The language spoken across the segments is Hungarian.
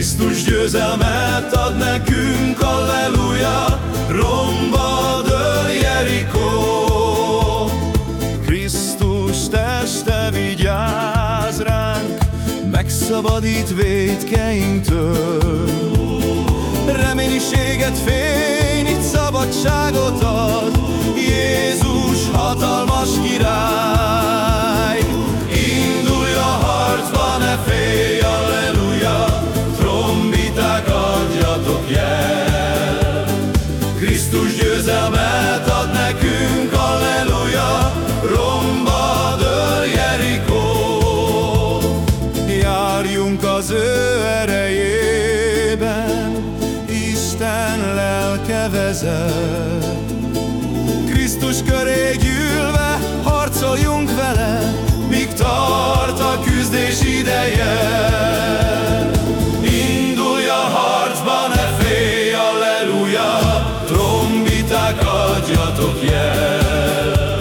Krisztus győzelmet ad nekünk, Alleluja, romba dől Jerikó. Krisztus teste vigyáz ránk, megszabadít védkeinktől. Reménységet, fényt, szabadságot ad, Jézus hatalmas király. Az ő erejében, Isten lelke vezet. Krisztus köré gyűlve harcoljunk vele, míg tart a küzdés ideje. Indulj a harcba, ne félj, alleluja, trombiták adjatok jel.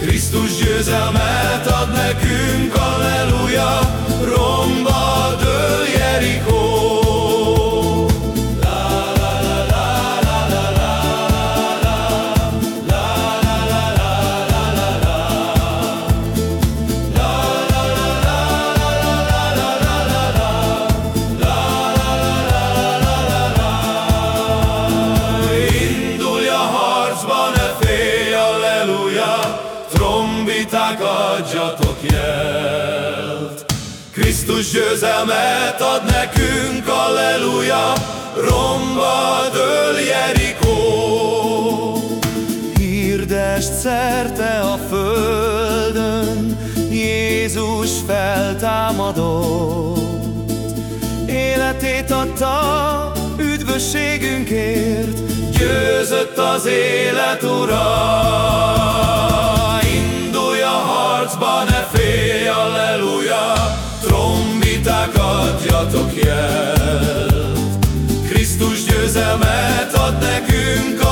Krisztus győzelmet ad nekünk, Krisztus győzelmet ad nekünk, alleluja, romba dől Jerikó. Hirdest szerte a földön, Jézus feltámadott. Életét adta üdvösségünkért, győzött az élet ura. Jézus győzelmet ad nekünk a.